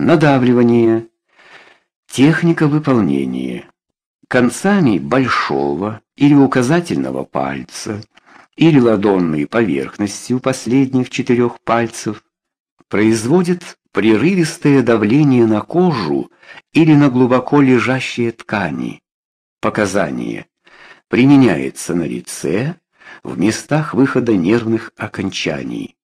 Надавливание. Техника выполнения. Концами большого или указательного пальца или ладонной поверхностью последних четырех пальцев производит прерывистое давление на кожу или на глубоко лежащие ткани. Показания. Применяется на лице, в местах выхода нервных окончаний.